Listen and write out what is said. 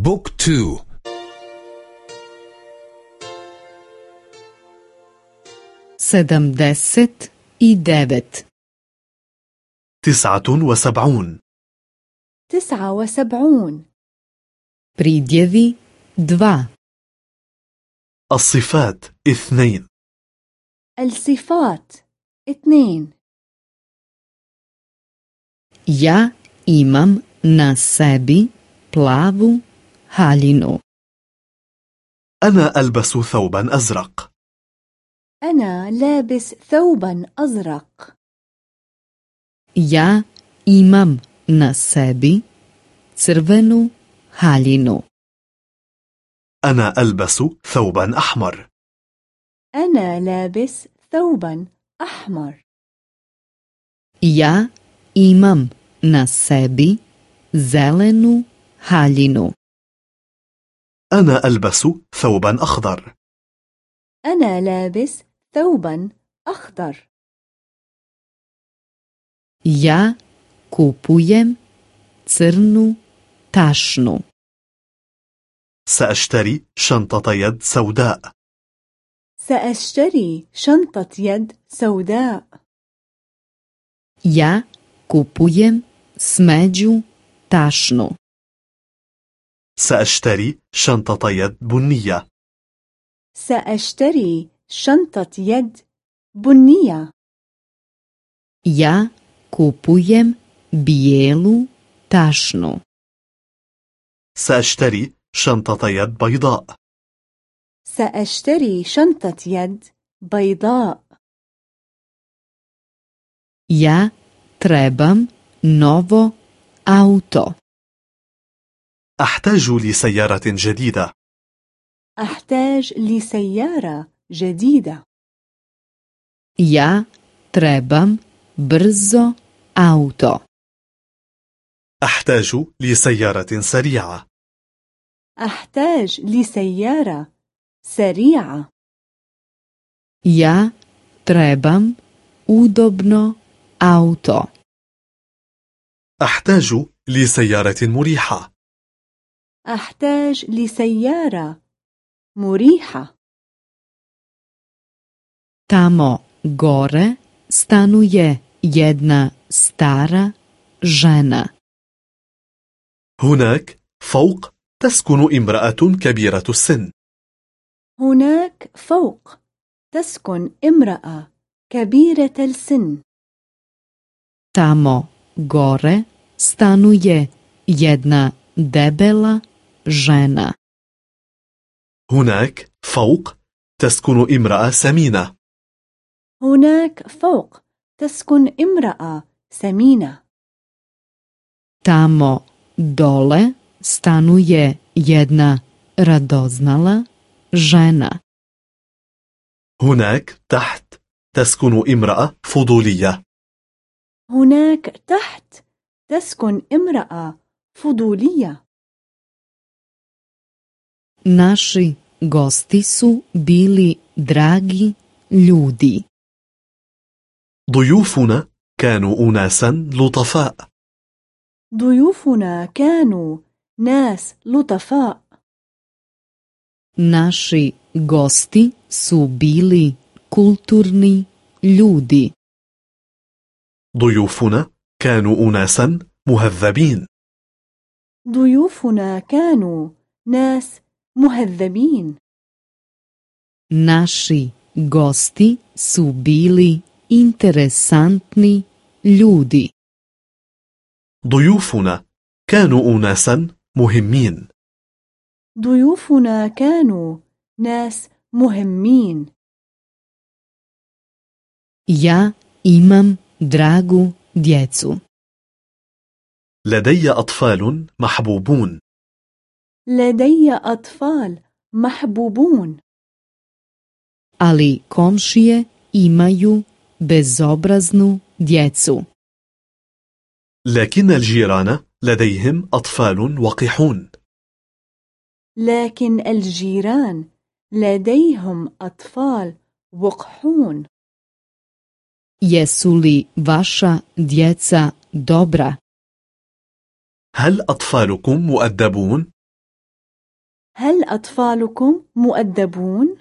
بوك تو i devet تسعة وسبعون. تسعة وسبعون. pridjevi dva الصفات اثنين. الصفات اثنين. imam na sebi plavu haljinu أنا ألبس ثوبا أزرق. أنا لابس ثوبا أزرق. ja imam na sebi crvenu haljinu أنا ألبس ثوبا أحمر. أنا لابس ثوبا أحمر. ja imam na sebi zelenu haljinu أنا ألبس ثوبا أخضر. أنا لابس ثوبا أخضر. Ja kupujem crnu tašnu. سأشتري شنطة يد سوداء. سأشتري شنطة يد سوداء. Ja kupujem smeđu tašnu. سأشتري شنطة يد بنية. سأشتري شنطة يد بنية. Ja kupujem bijelu tašnu. سأشتري شنطة يد بيضاء. سأشتري شنطة يد بيضاء. Ja trebam novo auto. أحتاج لسيارة جديدة. أحتاج لسيارة جديدة. Ja trebam brzo auto أحتاج لسيارة سريعة. أحتاج لسيارة سريعة. Ja trebam udobno auto أحتاج لسيارة مريحة. أحتاج لسيارة مريحة. Tamo gore stanuje jedna stara žena. هناك فوق تسكن امرأة كبيرة السن. هناك فوق تسكن امرأة كبيرة السن. Tamo gore stanuje jedna debela žena هناك فوق تسكن امرأة سمينة. هناك فوق تسكن امرأة سمينة. Tamo dole stanuje jedna radoznala žena. هناك تحت تسكن امرأة فضولية. هناك تحت تسكن امرأة فضولية. Naši gosti su bili dragi ljudi. ضيوفنا كانوا أناسا لطفاء. ضيوفنا كانوا ناس لطفاء. Naši gosti su bili kulturni ljudi. ضيوفنا كانوا أناسا مهذبين. ضيوفنا كانوا ناس مهذبين. Naši gosti su bili interesantni ljudi. ضيوفنا كانوا أناسا مهمين. ضيوفنا كانوا ناس مهمين. Ja imam dragu djecu. لدي أطفال محبوبون. لدي أطفال محبوبون ali komšije imaju bezobraznu djecu لكن الجيران لديهم أطفال وقحون لكن الجيران لديهم أطفال وقحون Jesu li vaša djeca dobra? هل أطفالكم مؤدبون؟ هل أطفالكم مؤدبون؟